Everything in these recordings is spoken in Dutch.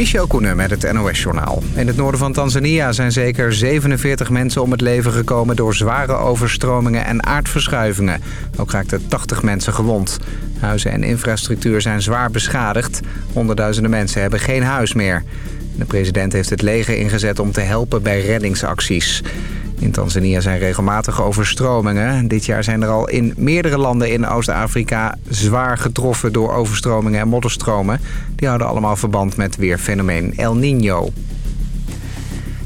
Michel Koenen met het NOS-journaal. In het noorden van Tanzania zijn zeker 47 mensen om het leven gekomen... door zware overstromingen en aardverschuivingen. Ook raakten 80 mensen gewond. Huizen en infrastructuur zijn zwaar beschadigd. Honderdduizenden mensen hebben geen huis meer. De president heeft het leger ingezet om te helpen bij reddingsacties. In Tanzania zijn regelmatig overstromingen. Dit jaar zijn er al in meerdere landen in Oost-Afrika zwaar getroffen door overstromingen en modderstromen. Die houden allemaal verband met weerfenomeen El Niño.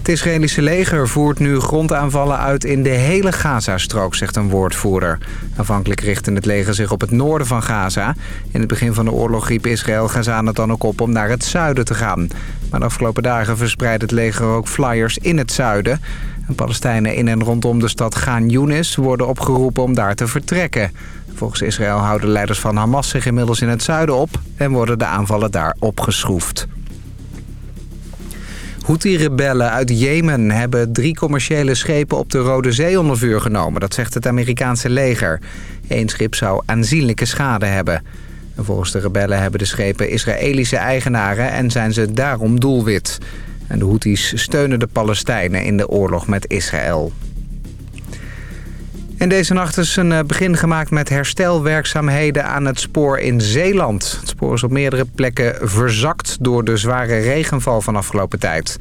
Het Israëlische leger voert nu grondaanvallen uit in de hele Gazastrook, zegt een woordvoerder. Aanvankelijk richtte het leger zich op het noorden van Gaza. In het begin van de oorlog riep Israël Gazanen dan ook op om naar het zuiden te gaan. Maar de afgelopen dagen verspreidt het leger ook flyers in het zuiden. En Palestijnen in en rondom de stad Gaan Yunis worden opgeroepen om daar te vertrekken. Volgens Israël houden leiders van Hamas zich inmiddels in het zuiden op... en worden de aanvallen daar opgeschroefd. Houthi-rebellen uit Jemen hebben drie commerciële schepen op de Rode Zee onder vuur genomen. Dat zegt het Amerikaanse leger. Eén schip zou aanzienlijke schade hebben. En volgens de rebellen hebben de schepen Israëlische eigenaren en zijn ze daarom doelwit. En de Houthis steunen de Palestijnen in de oorlog met Israël. En deze nacht is een eh, begin gemaakt met herstelwerkzaamheden aan het spoor in Zeeland. Het spoor is op meerdere plekken verzakt door de zware regenval van afgelopen tijd.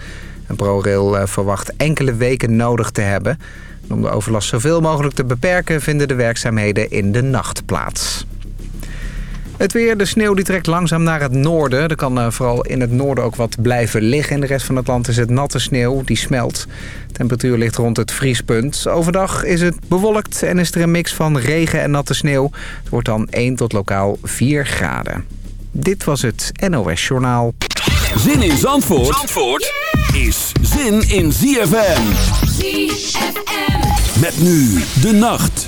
En ProRail eh, verwacht enkele weken nodig te hebben. om de overlast zoveel mogelijk te beperken vinden de werkzaamheden in de nacht plaats. Het weer, de sneeuw die trekt langzaam naar het noorden. Er kan uh, vooral in het noorden ook wat blijven liggen. In de rest van het land is het natte sneeuw, die smelt. De temperatuur ligt rond het vriespunt. Overdag is het bewolkt en is er een mix van regen en natte sneeuw. Het wordt dan 1 tot lokaal 4 graden. Dit was het NOS Journaal. Zin in Zandvoort, Zandvoort is zin in ZFM. ZFM. Met nu de nacht.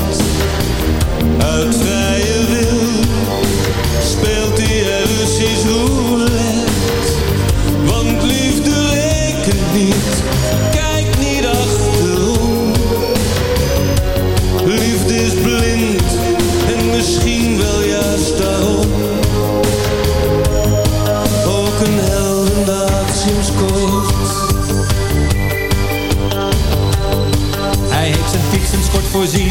uit vrije wil speelt hij er Russisch roulette. Want liefde rekent niet, kijk niet achterom. Liefde is blind en misschien wel juist daarom. Ook een heldendaad sinds kort. Hij heeft zijn fiets en sport voorzien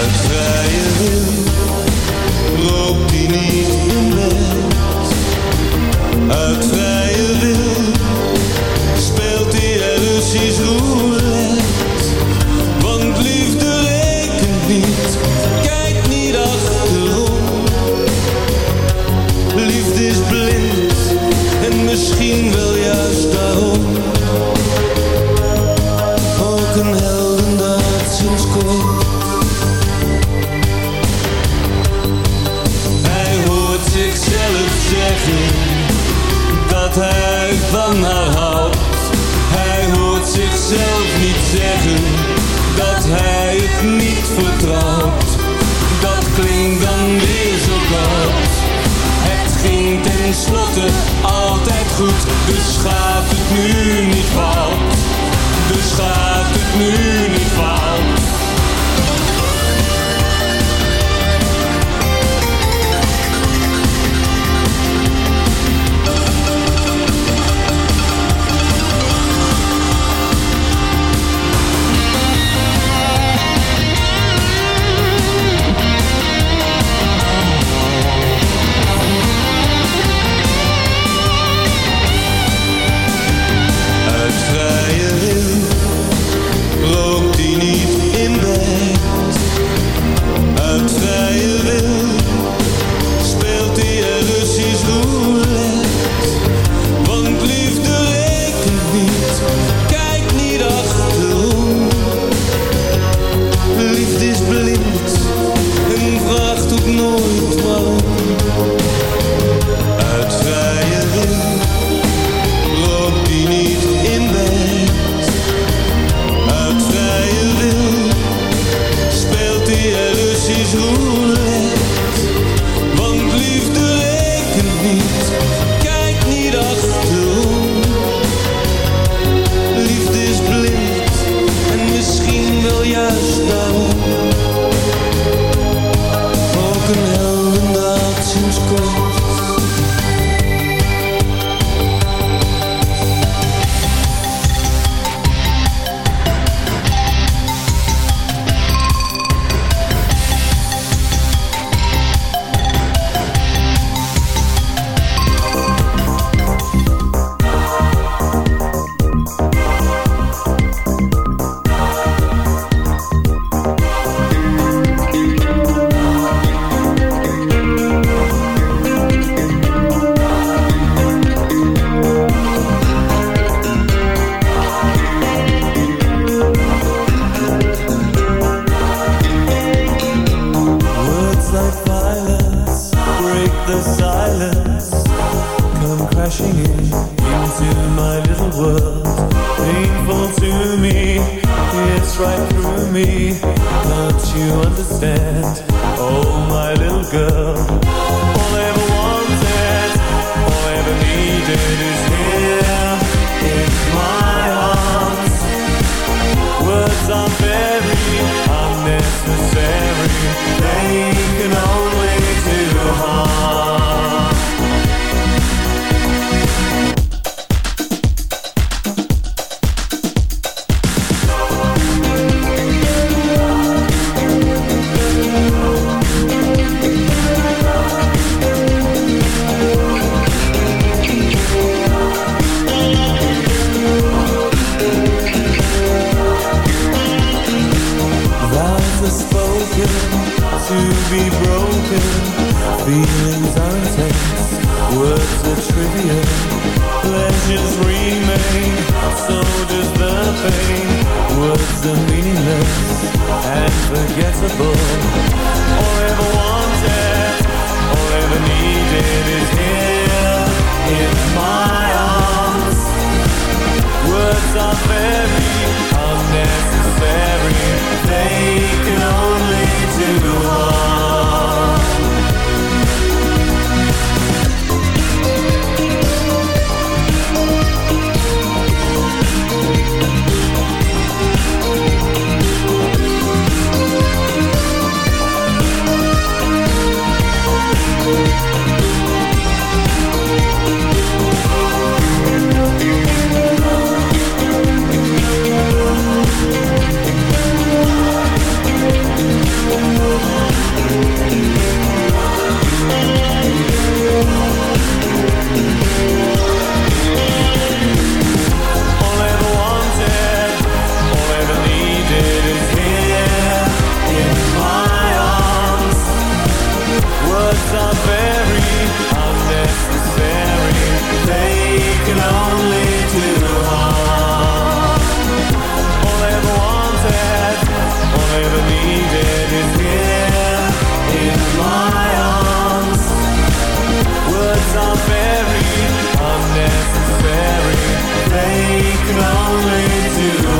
always to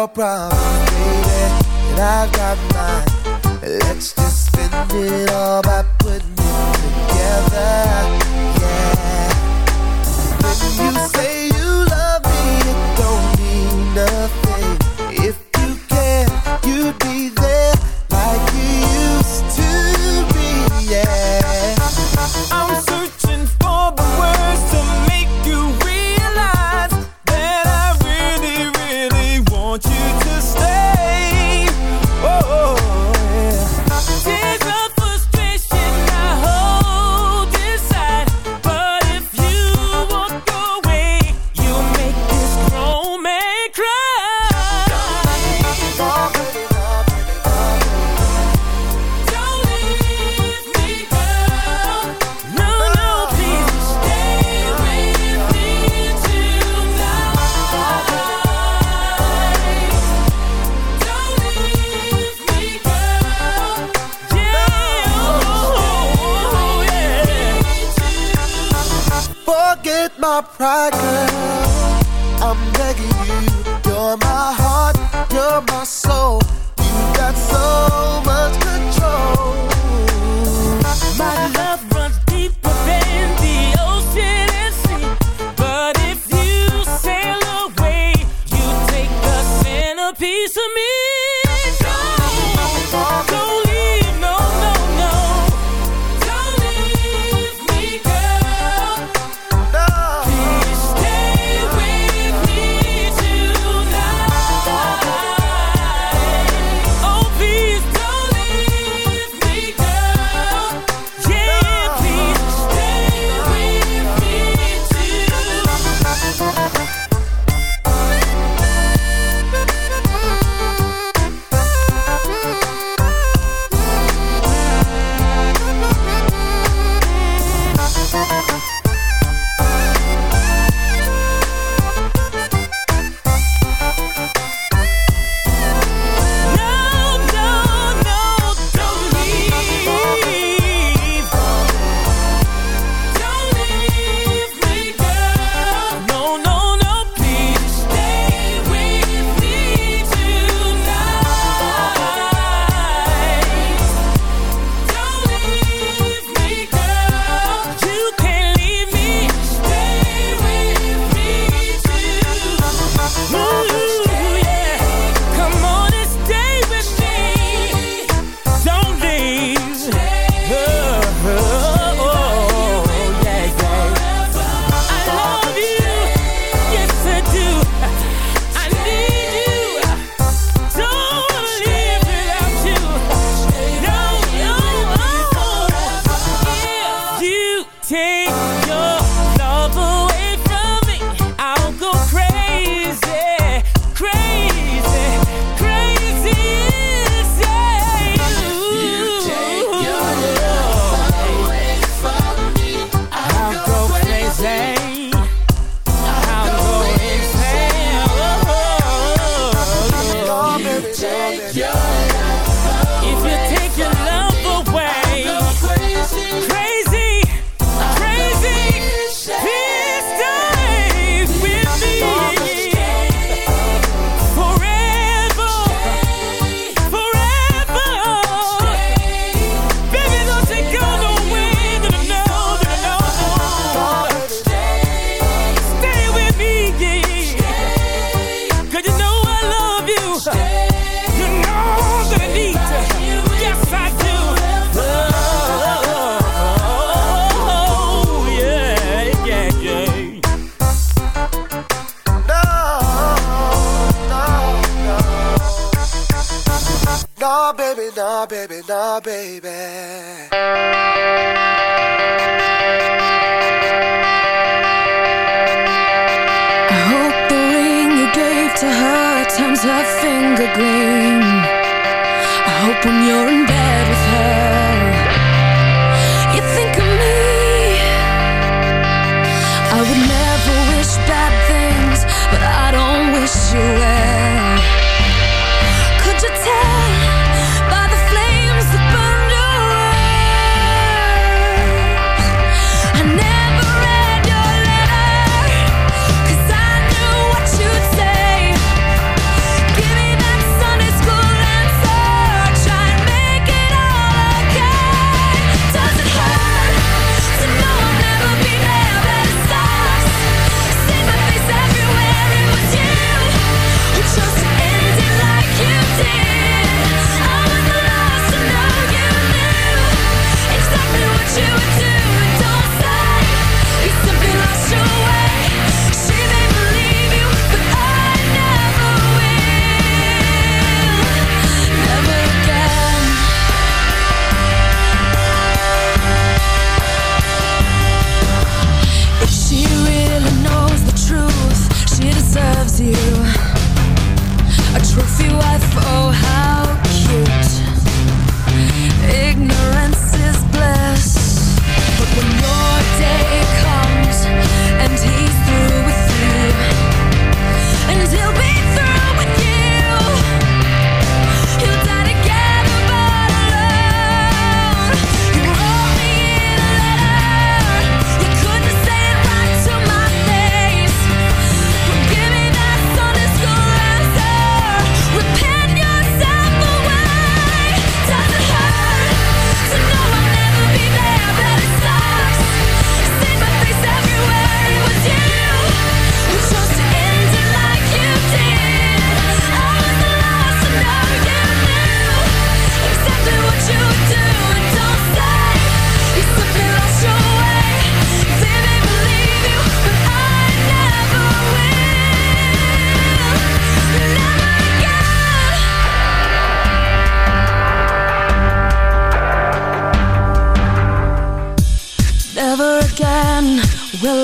your problem, baby, and I've got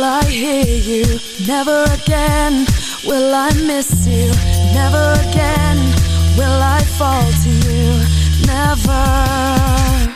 I hear you? Never again will I miss you. Never again will I fall to you. Never.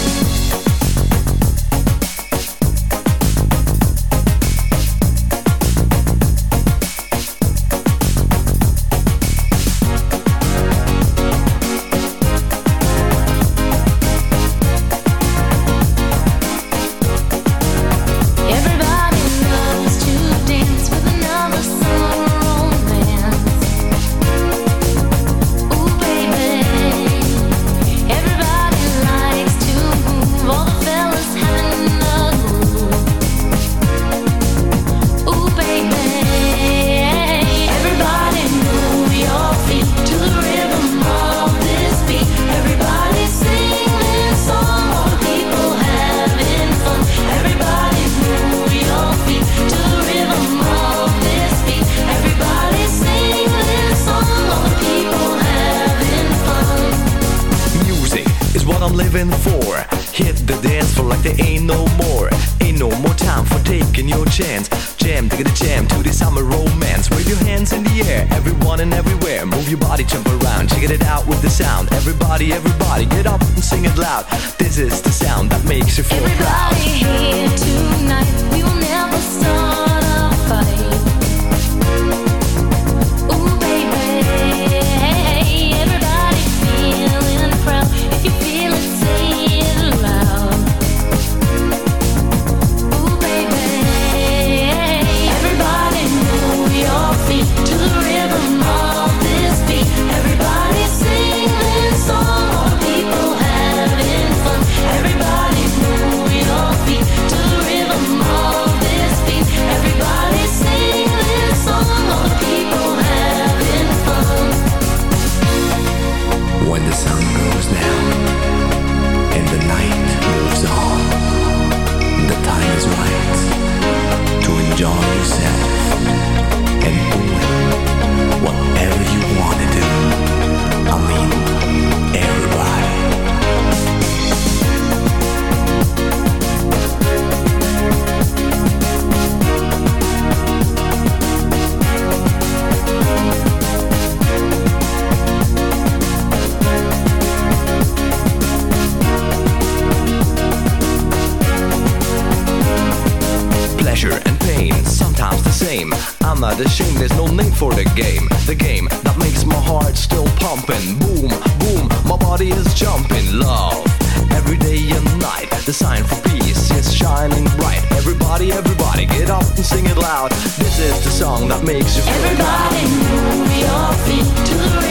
song that makes you Everybody move your feet to the rhythm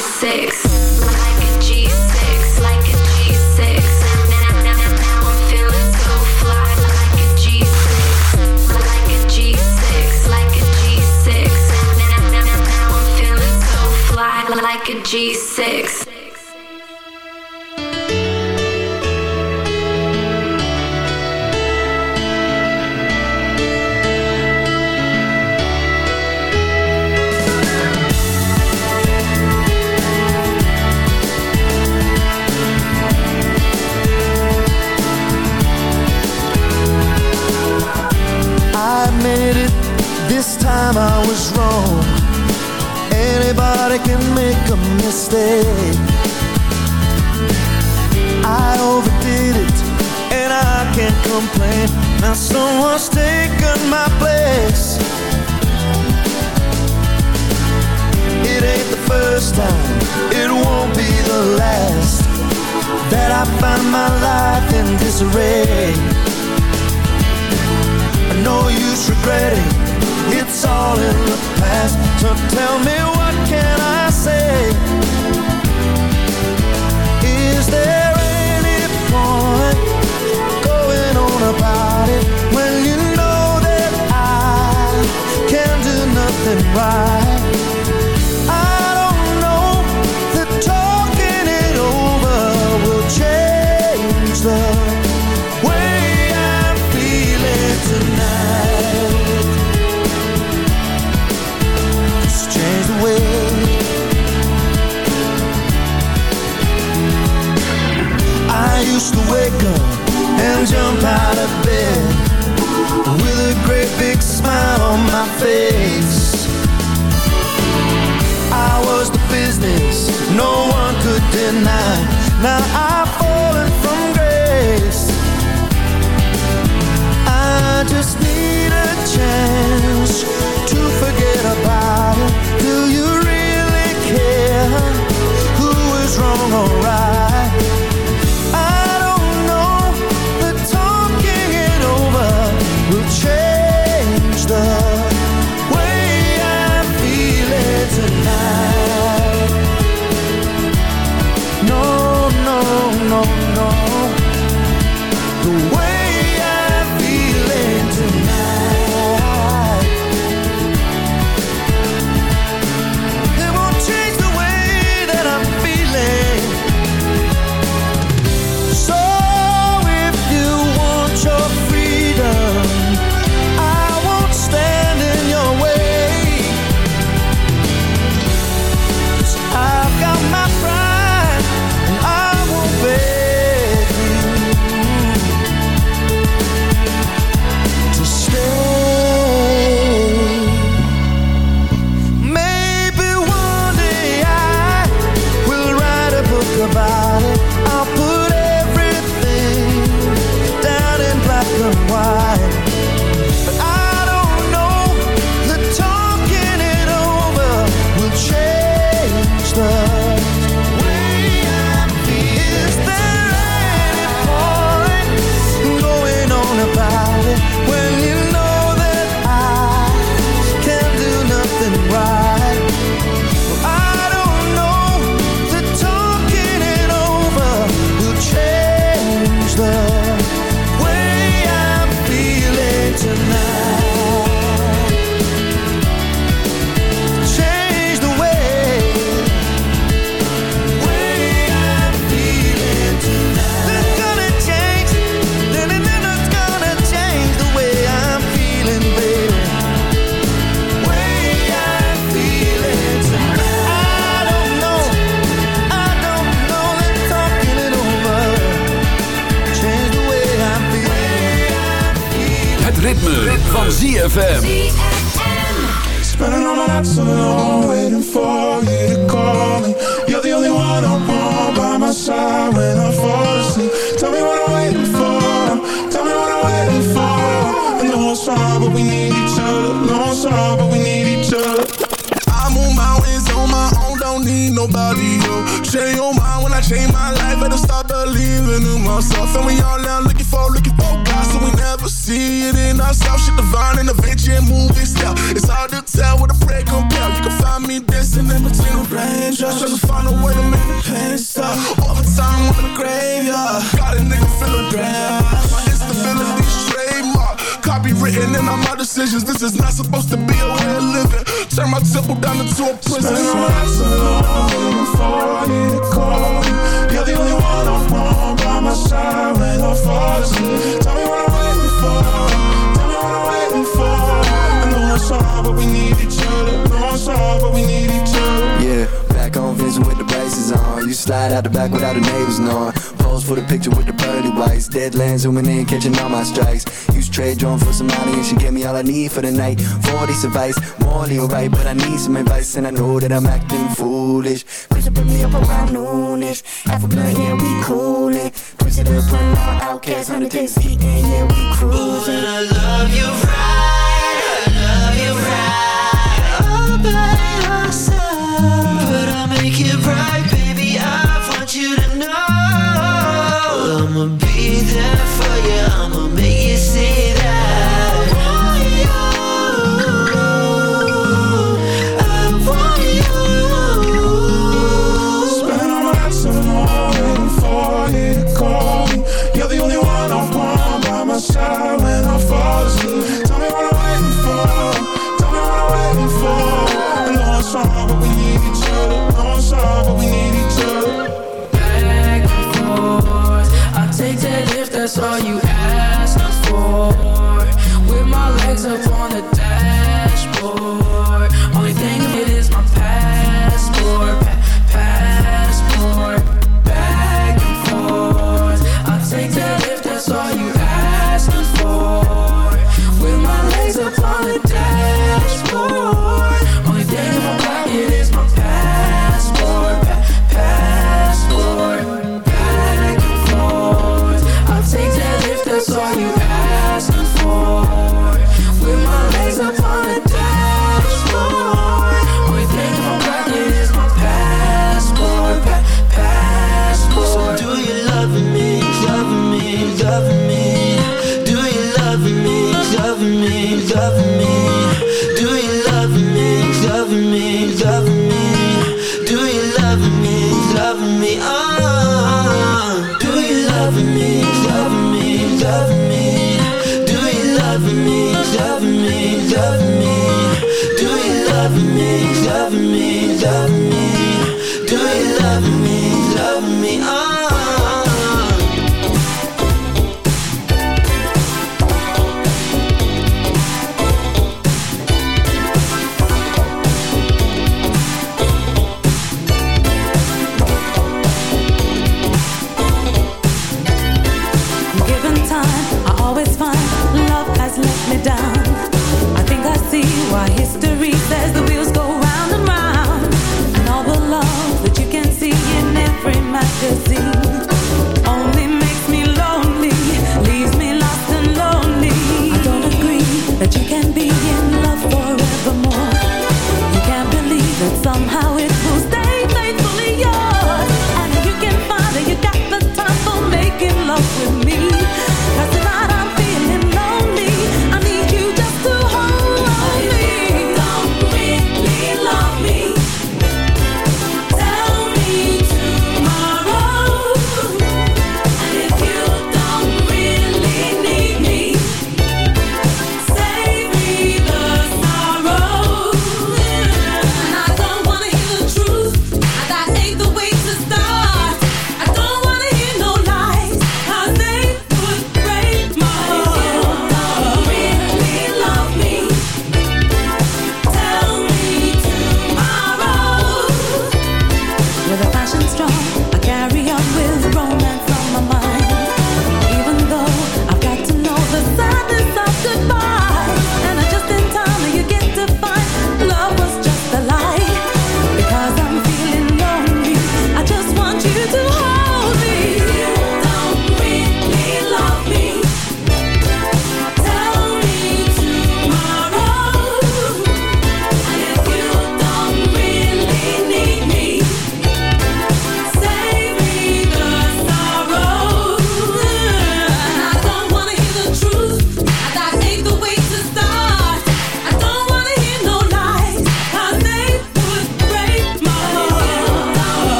Six. leave for the night. 40's advice, morally alright, but I need some advice, and I know that I'm acting foolish. Push up with me up around noonish. Half a blunt, yeah, we coolin'. Push it up on our outcasts, 100 days deep, yeah, we cruising. Ooh, and I love you right.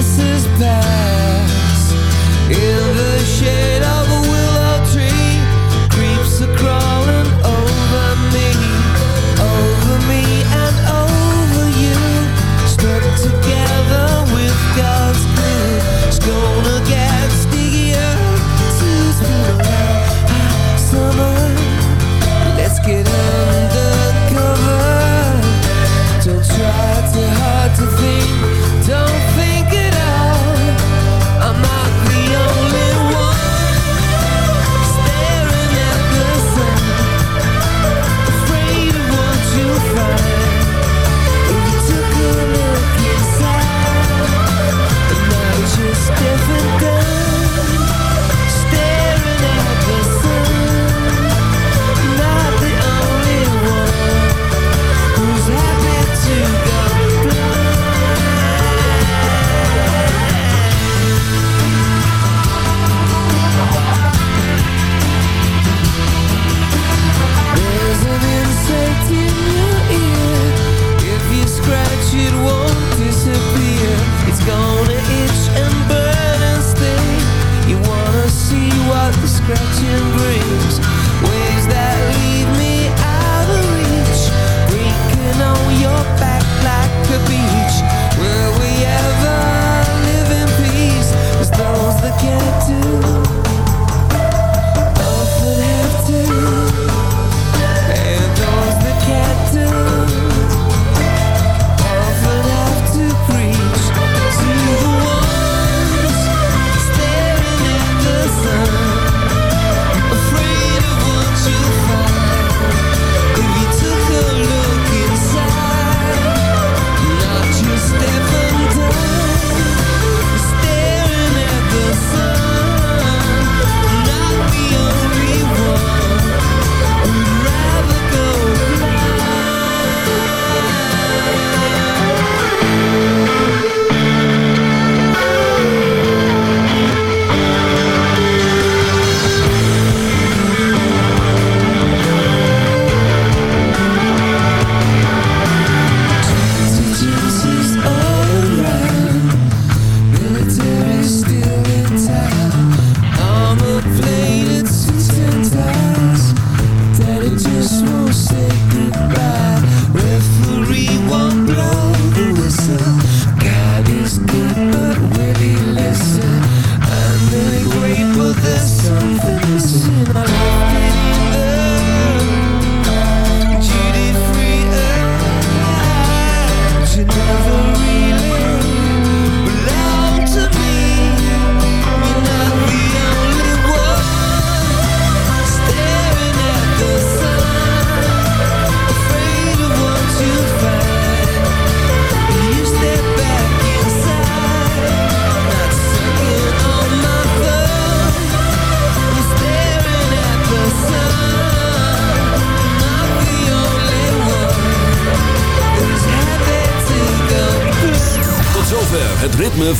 This is bad.